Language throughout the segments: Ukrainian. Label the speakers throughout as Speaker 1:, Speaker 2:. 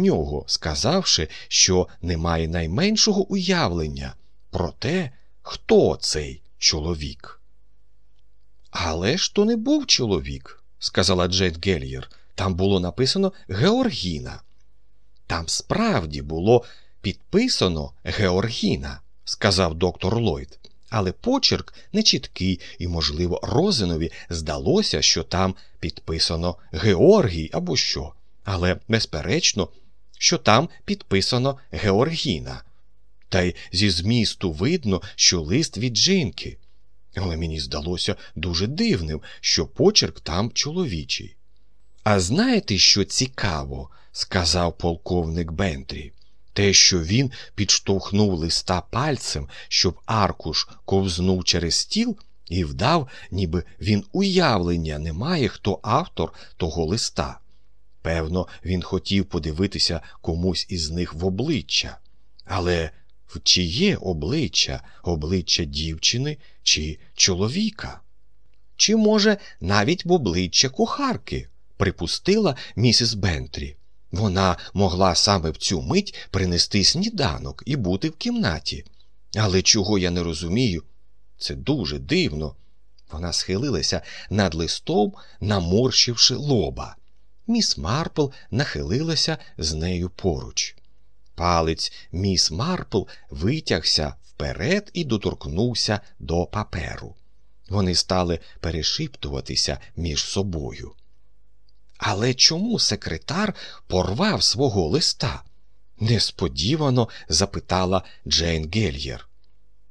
Speaker 1: нього, сказавши, що немає найменшого уявлення про те, хто цей чоловік. Але ж то не був чоловік, сказала Джейд Гельєр. Там було написано Георгіна. Там справді було підписано Георгіна, сказав доктор Ллойд. Але почерк нечіткий, і, можливо, Розинові здалося, що там підписано Георгій або що. Але, безперечно, що там підписано Георгіна. Та й зі змісту видно, що лист від жінки. Але мені здалося дуже дивним, що почерк там чоловічий. А знаєте, що цікаво, сказав полковник Бентрі, те, що він підштовхнув листа пальцем, щоб аркуш ковзнув через стіл, і вдав, ніби він уявлення не має, хто автор того листа. Певно, він хотів подивитися комусь із них в обличчя. Але в чиє обличчя, обличчя дівчини чи чоловіка? Чи, може, навіть в обличчя кухарки, припустила місіс Бентрі. Вона могла саме в цю мить принести сніданок і бути в кімнаті. Але чого я не розумію, це дуже дивно. Вона схилилася над листом, наморщивши лоба. Міс Марпл нахилилася з нею поруч. Палець міс Марпл витягся вперед і доторкнувся до паперу. Вони стали перешіптуватися між собою. Але чому секретар порвав свого листа? несподівано запитала Джейн Гельєр.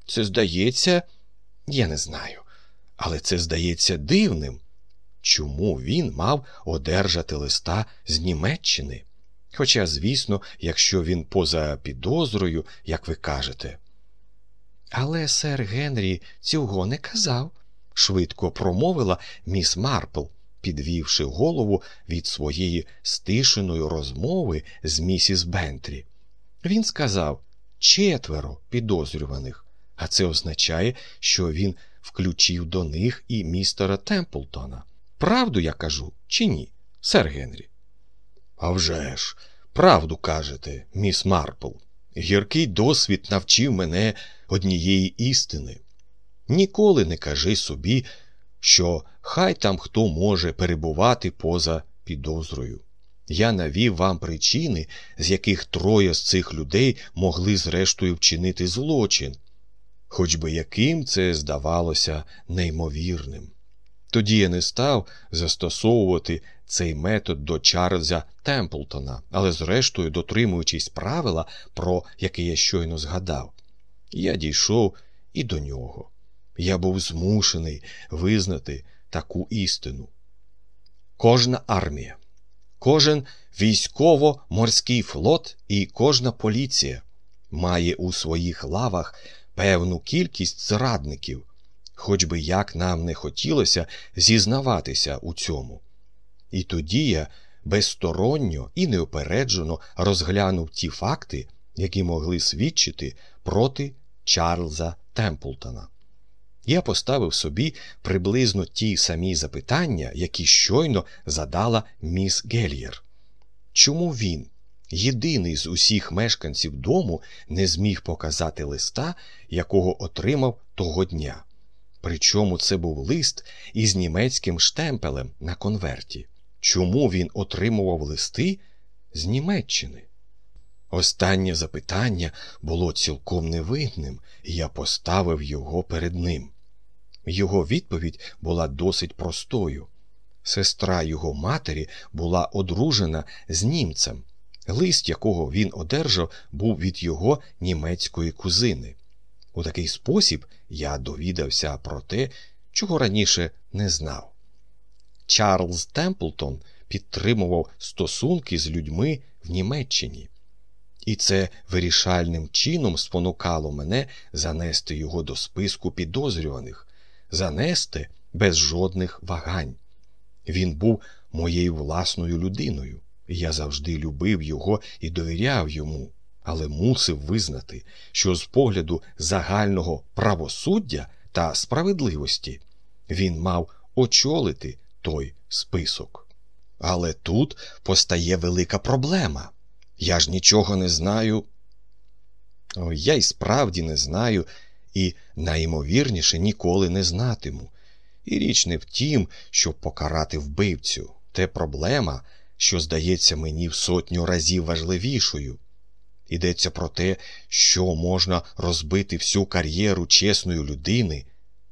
Speaker 1: Це здається, я не знаю, але це здається дивним. Чому він мав одержати листа з Німеччини? Хоча, звісно, якщо він поза підозрою, як ви кажете. Але сер Генрі цього не казав, швидко промовила міс Марпл, підвівши голову від своєї стишеної розмови з місіс Бентрі. Він сказав четверо підозрюваних, а це означає, що він включив до них і містера Темплтона. Правду я кажу, чи ні, сер Генрі? «А вже ж, правду кажете, міс Марпл. Гіркий досвід навчив мене однієї істини. Ніколи не кажи собі, що хай там хто може перебувати поза підозрою. Я навів вам причини, з яких троє з цих людей могли зрештою вчинити злочин, хоч би яким це здавалося неймовірним. Тоді я не став застосовувати цей метод до Чарльза Темплтона, але, зрештою, дотримуючись правила, про яке я щойно згадав, я дійшов і до нього. Я був змушений визнати таку істину. Кожна армія, кожен військово-морський флот і кожна поліція має у своїх лавах певну кількість зрадників, хоч би як нам не хотілося зізнаватися у цьому. І тоді я безсторонньо і неопереджено розглянув ті факти, які могли свідчити проти Чарльза Темплтона. Я поставив собі приблизно ті самі запитання, які щойно задала міс Гельєр. Чому він, єдиний з усіх мешканців дому, не зміг показати листа, якого отримав того дня? Причому це був лист із німецьким штемпелем на конверті. Чому він отримував листи з Німеччини? Останнє запитання було цілком невинним, і я поставив його перед ним. Його відповідь була досить простою. Сестра його матері була одружена з німцем, лист, якого він одержав, був від його німецької кузини. У такий спосіб я довідався про те, чого раніше не знав. Чарльз Темплтон підтримував стосунки з людьми в Німеччині, і це вирішальним чином спонукало мене занести його до списку підозрюваних, занести без жодних вагань. Він був моєю власною людиною, і я завжди любив його і довіряв йому, але мусив визнати, що з погляду загального правосуддя та справедливості він мав очолити той список. Але тут постає велика проблема. Я ж нічого не знаю. Я й справді не знаю, і найімовірніше ніколи не знатиму. І річ не в тім, щоб покарати вбивцю. Те проблема, що здається мені в сотню разів важливішою. Йдеться про те, що можна розбити всю кар'єру чесної людини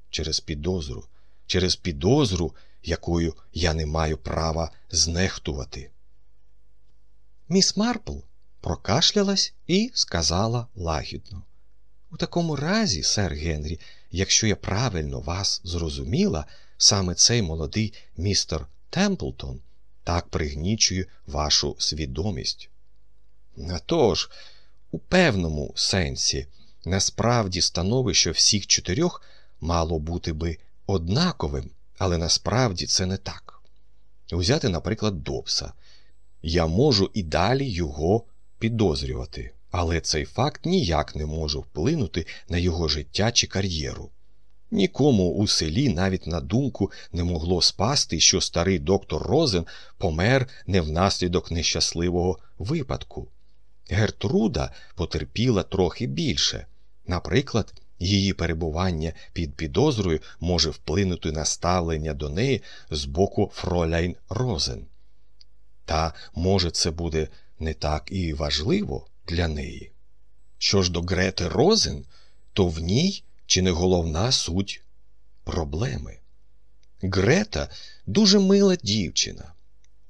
Speaker 1: через підозру, через підозру, якою я не маю права знехтувати. Міс Марпл прокашлялась і сказала лагідно. У такому разі, сер Генрі, якщо я правильно вас зрозуміла, саме цей молодий містер Темплтон так пригнічує вашу свідомість. А тож, у певному сенсі, насправді становище всіх чотирьох мало бути би однаковим, але насправді це не так. Взяти, наприклад, Добса. Я можу і далі його підозрювати, але цей факт ніяк не може вплинути на його життя чи кар'єру. Нікому у селі навіть на думку не могло спасти, що старий доктор Розен помер не внаслідок нещасливого випадку. Гертруда потерпіла трохи більше. Наприклад, її перебування під підозрою може вплинути на ставлення до неї з боку Фройляйн Розен. Та, може, це буде не так і важливо для неї. Що ж до Грети Розен, то в ній чи не головна суть проблеми. Грета дуже мила дівчина,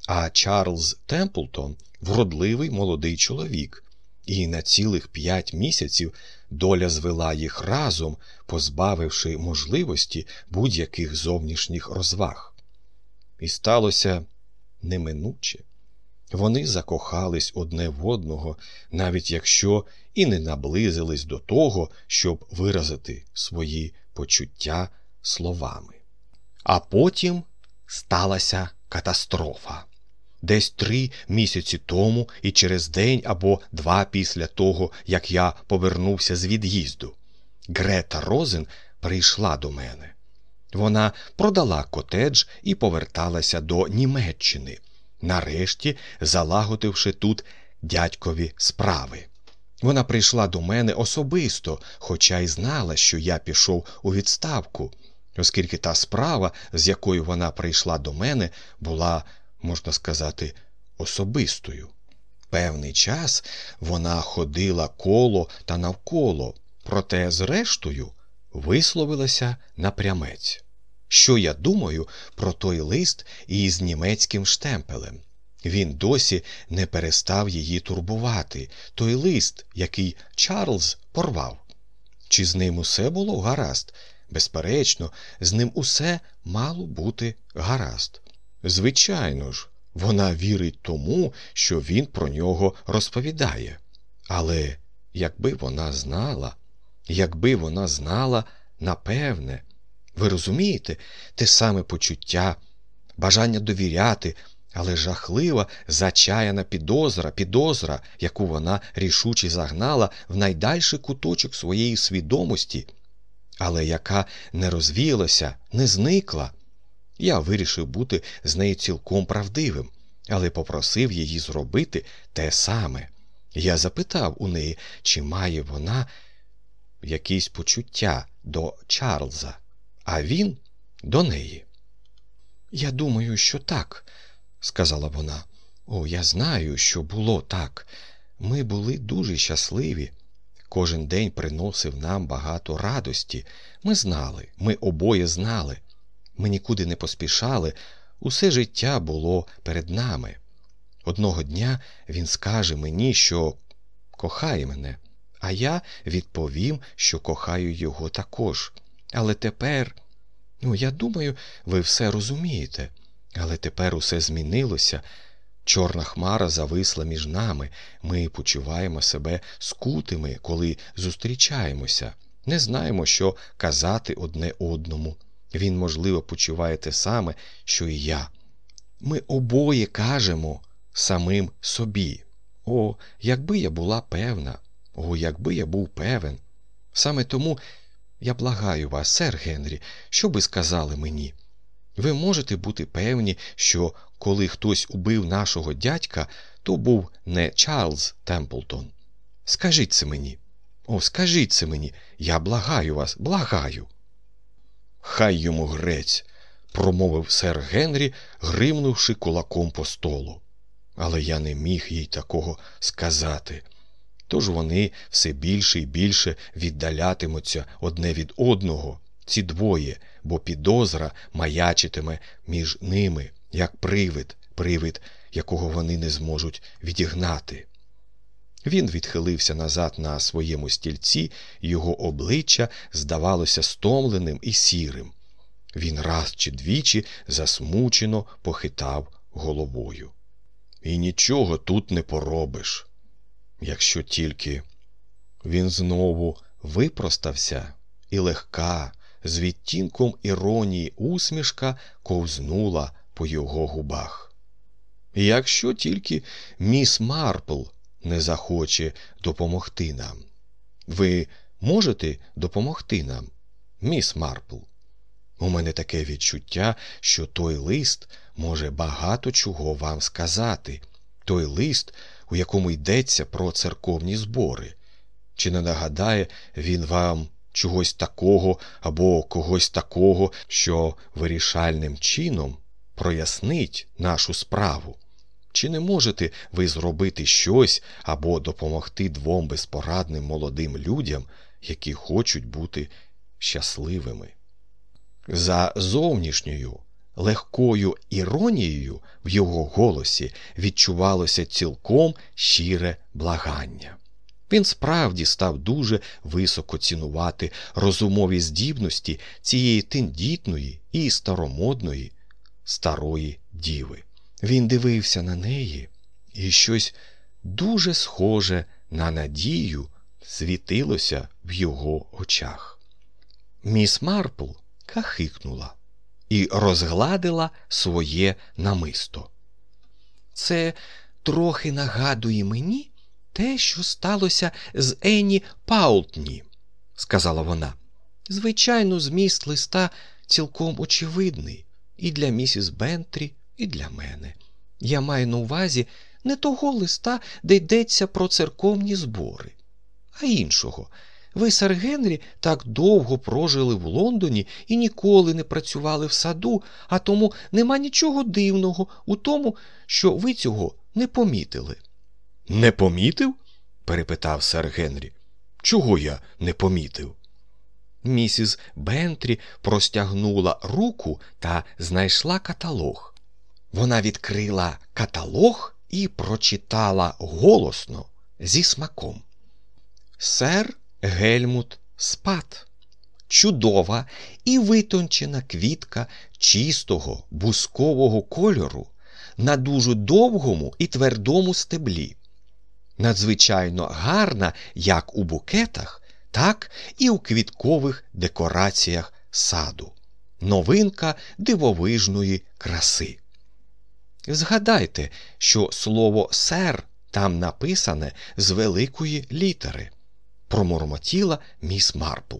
Speaker 1: а Чарльз Темплтон вродливий молодий чоловік, і на цілих п'ять місяців доля звела їх разом, позбавивши можливості будь-яких зовнішніх розваг. І сталося неминуче. Вони закохались одне в одного, навіть якщо і не наблизились до того, щоб виразити свої почуття словами. А потім сталася катастрофа. Десь три місяці тому і через день або два після того, як я повернувся з від'їзду, Грета Розен прийшла до мене. Вона продала котедж і поверталася до Німеччини, нарешті залагодивши тут дядькові справи. Вона прийшла до мене особисто, хоча й знала, що я пішов у відставку, оскільки та справа, з якою вона прийшла до мене, була, можна сказати, особистою. Певний час вона ходила коло та навколо, проте, зрештою, висловилася напрямець. Що я думаю про той лист із німецьким штемпелем? Він досі не перестав її турбувати, той лист, який Чарльз порвав. Чи з ним усе було гаразд? Безперечно, з ним усе мало бути гаразд. Звичайно ж, вона вірить тому, що він про нього розповідає. Але якби вона знала, якби вона знала, напевне, ви розумієте, те саме почуття, бажання довіряти, але жахлива, зачаяна підозра, підозра, яку вона рішуче загнала в найдальший куточок своєї свідомості, але яка не розвіялася, не зникла. Я вирішив бути з нею цілком правдивим, але попросив її зробити те саме. Я запитав у неї, чи має вона якісь почуття до Чарльза, а він до неї. Я думаю, що так, сказала вона. О, я знаю, що було так. Ми були дуже щасливі. Кожен день приносив нам багато радості. Ми знали, ми обоє знали. Ми нікуди не поспішали, усе життя було перед нами. Одного дня він скаже мені, що кохає мене, а я відповім, що кохаю його також. Але тепер, ну, я думаю, ви все розумієте. Але тепер усе змінилося. Чорна хмара зависла між нами, ми почуваємо себе скутими, коли зустрічаємося, не знаємо, що казати одне одному. Він, можливо, почуває те саме, що і я. Ми обоє кажемо самим собі. О, якби я була певна, о, якби я був певен. Саме тому я благаю вас, сер Генрі, що би сказали мені. Ви можете бути певні, що коли хтось убив нашого дядька, то був не Чарльз Темплтон. Скажіть це мені. О, скажіть це мені. Я благаю вас, благаю. Хай йому грець, промовив сер Генрі, гримнувши кулаком по столу. Але я не міг їй такого сказати. Тож вони все більше і більше віддалятимуться одне від одного, ці двоє, бо підозра маячитиме між ними, як привид, привид, якого вони не зможуть відігнати. Він відхилився назад на своєму стільці, його обличчя здавалося стомленим і сірим. Він раз чи двічі засмучено похитав головою. І нічого тут не поробиш. Якщо тільки він знову випростався, і легка, з відтінком іронії усмішка ковзнула по його губах. Якщо тільки міс Марпл не захоче допомогти нам, ви можете допомогти нам, міс Марпл? У мене таке відчуття, що той лист може багато чого вам сказати, той лист, у якому йдеться про церковні збори. Чи не нагадає він вам чогось такого або когось такого, що вирішальним чином прояснить нашу справу? Чи не можете ви зробити щось або допомогти двом безпорадним молодим людям, які хочуть бути щасливими? За зовнішньою легкою іронією в його голосі відчувалося цілком щире благання. Він справді став дуже високо цінувати розумові здібності цієї тендітної і старомодної старої діви. Він дивився на неї, і щось дуже схоже на надію світилося в його очах. Міс Марпл кахикнула і розгладила своє намисто. Це трохи нагадує мені те, що сталося з Енні Паултні, сказала вона. Звичайно, зміст листа цілком очевидний і для місіс Бентрі, і для мене. Я маю на увазі не того листа, де йдеться про церковні збори, а іншого. Ви, сер Генрі, так довго прожили в Лондоні і ніколи не працювали в саду, а тому нема нічого дивного у тому, що ви цього не помітили. Не помітив? перепитав сер Генрі. Чого я не помітив? Місіс Бентрі простягнула руку та знайшла каталог. Вона відкрила каталог і прочитала голосно зі смаком. Сер Гельмут Спат. Чудова і витончена квітка чистого бускового кольору на дуже довгому і твердому стеблі. Надзвичайно гарна як у букетах, так і у квіткових декораціях саду. Новинка дивовижної краси. Згадайте, що слово сер там написане з великої літери промурмотіла міс Марпл.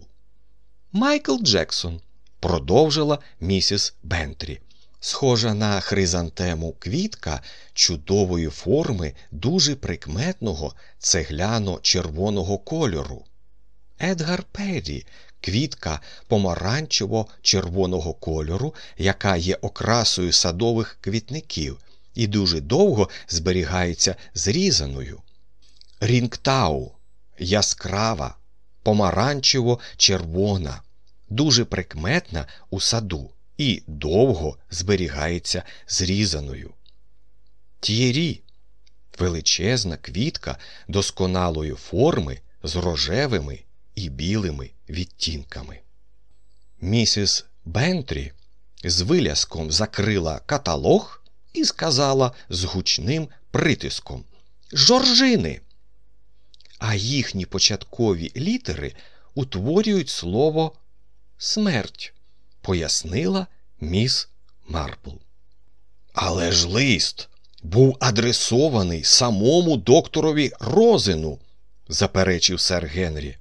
Speaker 1: Майкл Джексон, продовжила місіс Бентрі. Схожа на хризантему квітка чудової форми, дуже прикметного цегляно-червоного кольору. Едгар Перрі квітка помаранчево-червоного кольору, яка є окрасою садових квітників, і дуже довго зберігається зрізаною. Рінгтау яскрава, помаранчево-червона, дуже прикметна у саду і довго зберігається зрізаною. Т'єрі величезна квітка досконалої форми з рожевими і білими відтінками. Місіс Бентрі з виляском закрила каталог і сказала з гучним притиском Жоржини а їхні початкові літери утворюють слово смерть, пояснила міс Марпл. Але ж лист був адресований самому докторові Розину, заперечив сер Генрі.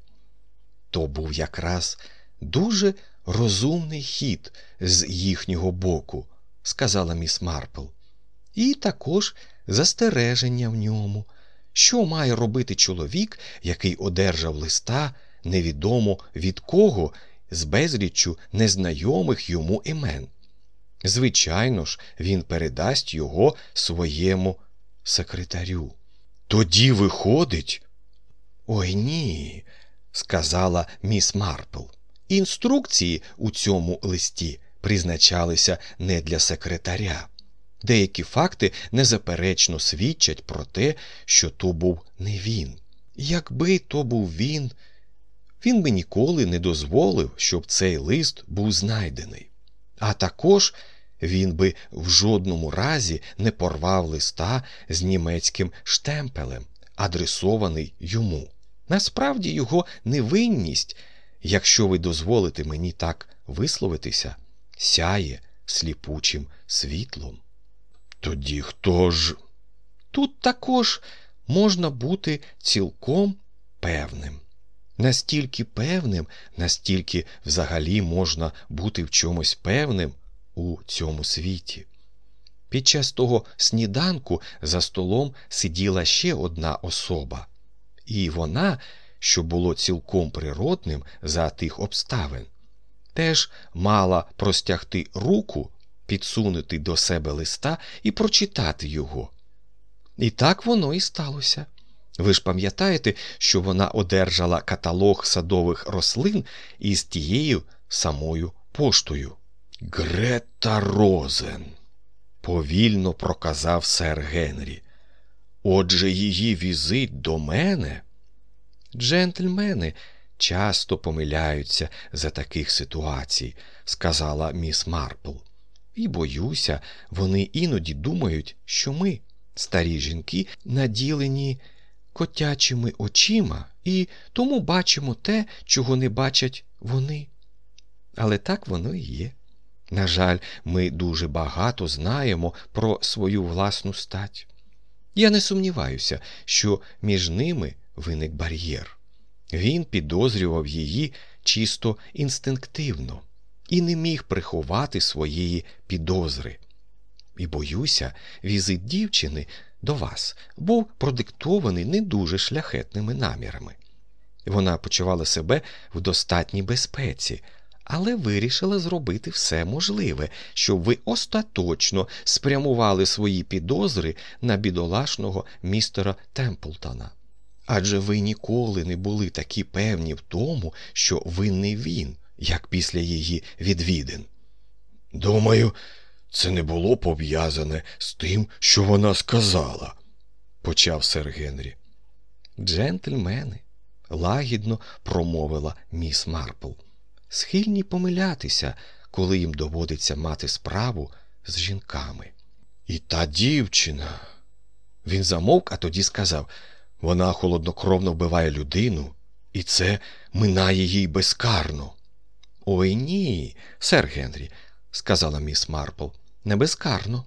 Speaker 1: То був якраз дуже розумний хід з їхнього боку, сказала міс Марпл. І також застереження в ньому. Що має робити чоловік, який одержав листа невідомо від кого з безріччю незнайомих йому імен? Звичайно ж, він передасть його своєму секретарю. Тоді виходить. Ой ні, сказала міс Марпл. Інструкції у цьому листі призначалися не для секретаря. Деякі факти незаперечно свідчать про те, що то був не він. Якби то був він, він би ніколи не дозволив, щоб цей лист був знайдений. А також він би в жодному разі не порвав листа з німецьким штемпелем, адресований йому. Насправді його невинність, якщо ви дозволите мені так висловитися, сяє сліпучим світлом. Тоді хто ж? Тут також можна бути цілком певним. Настільки певним, настільки взагалі можна бути в чомусь певним у цьому світі. Під час того сніданку за столом сиділа ще одна особа, і вона, що було цілком природним за тих обставин, теж мала простягти руку, підсунути до себе листа і прочитати його. І так воно і сталося. Ви ж пам'ятаєте, що вона одержала каталог садових рослин із тією самою поштою. Грета Розен, повільно проказав сер Генрі. Отже, її візит до мене. Джентльмени часто помиляються за таких ситуацій, сказала міс Марпл. І боюся, вони іноді думають, що ми, старі жінки, наділені котячими очима, і тому бачимо те, чого не бачать вони. Але так воно і є. На жаль, ми дуже багато знаємо про свою власну стать. Я не сумніваюся, що між ними виник бар'єр. Він підозрював її чисто інстинктивно і не міг приховати своєї підозри. І боюся, візит дівчини до вас був продиктований не дуже шляхетними намірами. Вона почувала себе в достатній безпеці, але вирішила зробити все можливе, щоб ви остаточно спрямували свої підозри на бідолашного містера Темплтона. Адже ви ніколи не були такі певні в тому, що ви не він, як після її відвідин. Думаю, це не було пов'язане з тим, що вона сказала, почав сер Генрі. Джентльмени, лагідно промовила міс Марпл схильні помилятися, коли їм доводиться мати справу з жінками. І та дівчина. Він замовк, а тоді сказав вона холоднокровно вбиває людину, і це минає їй безкарно. Ой ні, сер Генрі, сказала міс Марпл, не безкарно.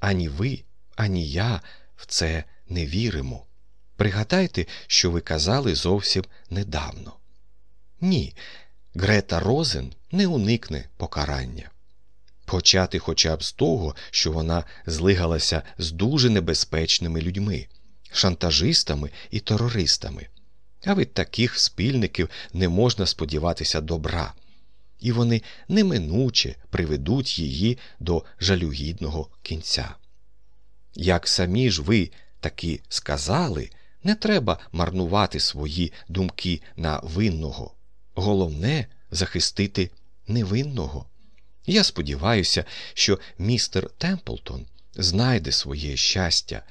Speaker 1: Ані ви, ані я в це не віримо. Пригадайте, що ви казали зовсім недавно. Ні, Грета Розен не уникне покарання. Почати хоча б з того, що вона злигалася з дуже небезпечними людьми, шантажистами і терористами, а від таких спільників не можна сподіватися добра, і вони неминуче приведуть її до жалюгідного кінця. Як самі ж ви таки сказали, не треба марнувати свої думки на винного. Головне захистити невинного. Я сподіваюся, що містер Темплтон знайде своє щастя,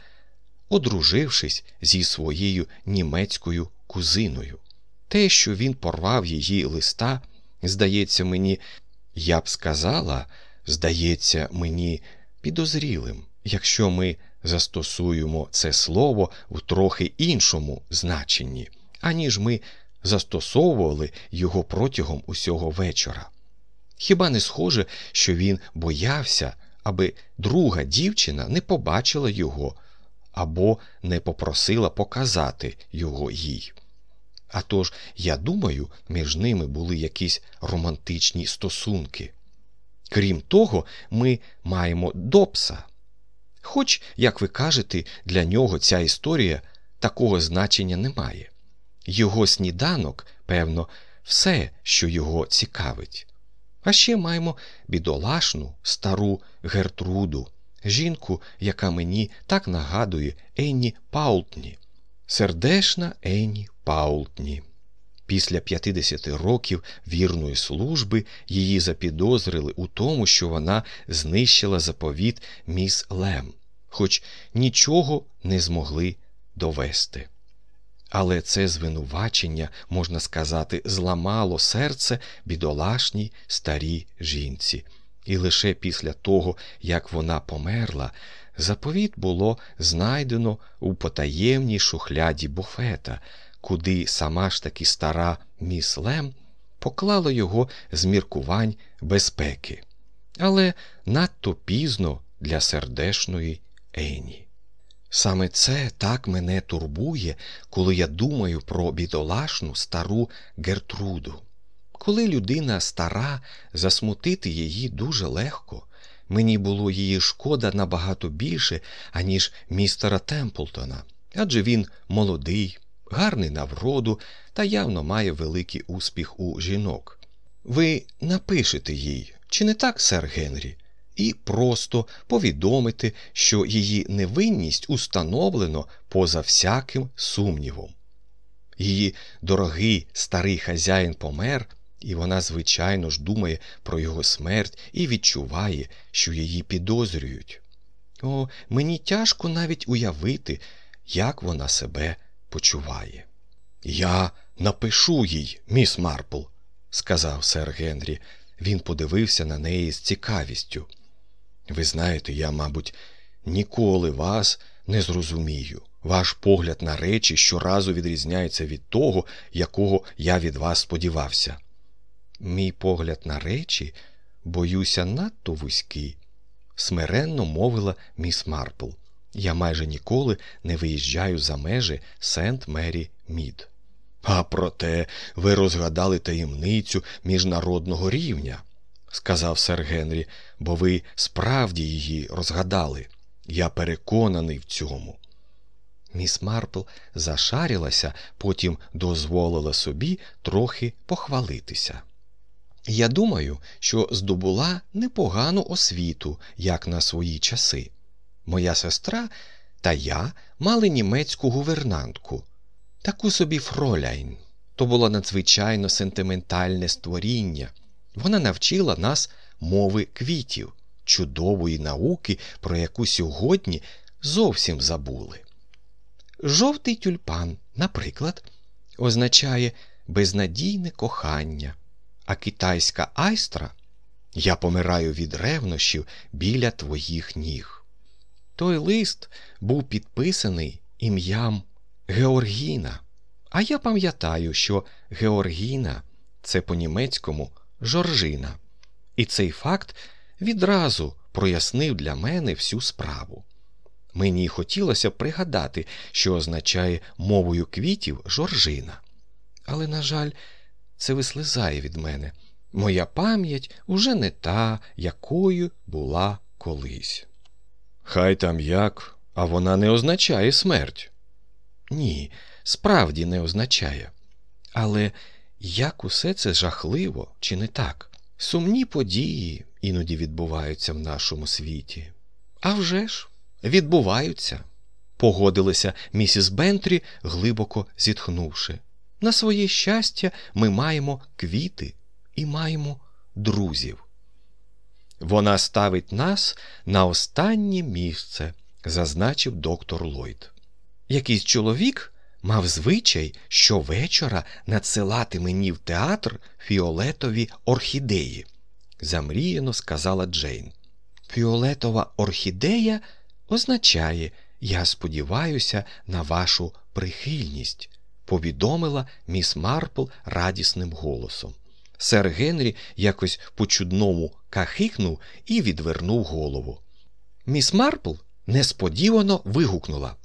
Speaker 1: одружившись зі своєю німецькою кузиною. Те, що він порвав її листа, здається мені, я б сказала, здається мені підозрілим, якщо ми застосуємо це слово в трохи іншому значенні, аніж ми застосовували його протягом усього вечора. Хіба не схоже, що він боявся, аби друга дівчина не побачила його або не попросила показати його їй? А тож, я думаю, між ними були якісь романтичні стосунки. Крім того, ми маємо Добса. Хоч, як ви кажете, для нього ця історія такого значення не має. Його сніданок, певно, все, що його цікавить. А ще маємо бідолашну стару Гертруду, жінку, яка мені так нагадує Енні Паултні, сердешна Енні Паултні. Після 50 років вірної служби її запідозрили у тому, що вона знищила заповіт міс Лем, хоч нічого не змогли довести. Але це звинувачення, можна сказати, зламало серце бідолашній старій жінці, і лише після того, як вона померла, заповіт було знайдено у потаємній шухляді буфета, куди сама ж таки стара міс Лем поклала його з міркувань безпеки, але надто пізно для сердешної Ені. Саме це так мене турбує, коли я думаю про бідолашну стару Гертруду. Коли людина стара, засмутити її дуже легко. Мені було її шкода набагато більше, аніж містера Темплтона, адже він молодий, гарний на вроду та явно має великий успіх у жінок. Ви напишете їй, чи не так, сер Генрі? І просто повідомити, що її невинність установлено поза всяким сумнівом. Її дорогий старий хазяїн помер, і вона, звичайно ж, думає про його смерть і відчуває, що її підозрюють. О, мені тяжко навіть уявити, як вона себе почуває. Я напишу їй, міс Марпл, сказав сер Генрі. Він подивився на неї з цікавістю. Ви знаєте, я, мабуть, ніколи вас не зрозумію. Ваш погляд на речі щоразу відрізняється від того, якого я від вас сподівався. Мій погляд на речі, боюся, надто вузький, смиренно мовила міс Марпл. Я майже ніколи не виїжджаю за межі Сент Мері Мід. А проте ви розгадали таємницю міжнародного рівня сказав сер Генрі, бо ви справді її розгадали. Я переконаний в цьому. Міс Марпл зашарілася, потім дозволила собі трохи похвалитися. Я думаю, що здобула непогану освіту, як на свої часи. Моя сестра та я мали німецьку гувернантку, таку собі фроляйн. То було надзвичайно сентиментальне створіння. Вона навчила нас мови квітів, чудової науки, про яку сьогодні зовсім забули. Жовтий тюльпан, наприклад, означає безнадійне кохання, а китайська айстра я помираю від ревнощів біля твоїх ніг. Той лист був підписаний ім'ям Георгіна, а я пам'ятаю, що Георгіна це по-німецькому Жоржина, і цей факт відразу прояснив для мене всю справу. Мені хотілося пригадати, що означає мовою квітів Жоржина. Але, на жаль, це вислизає від мене. Моя пам'ять уже не та, якою була колись. Хай там як, а вона не означає смерть. Ні, справді не означає. Але як усе це жахливо, чи не так? Сумні події іноді відбуваються в нашому світі. «А вже ж, відбуваються, погодилася місіс Бентрі, глибоко зітхнувши. На своє щастя, ми маємо квіти і маємо друзів. Вона ставить нас на останнє місце, зазначив доктор Ллойд. Якийсь чоловік мав звичай щовечора надсилати мені в театр фіолетові орхідеї, замріяно сказала Джейн. Фіолетова орхідея означає, я сподіваюся на вашу прихильність, повідомила міс Марпл радісним голосом. Сер Генрі якось по чудному кахикнув і відвернув голову. Міс Марпл несподівано вигукнула.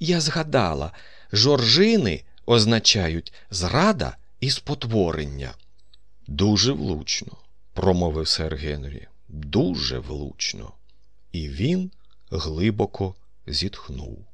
Speaker 1: Я згадала, Жоржини означають зрада і спотворення. Дуже влучно, промовив сер Генрі. Дуже влучно. І він глибоко зітхнув.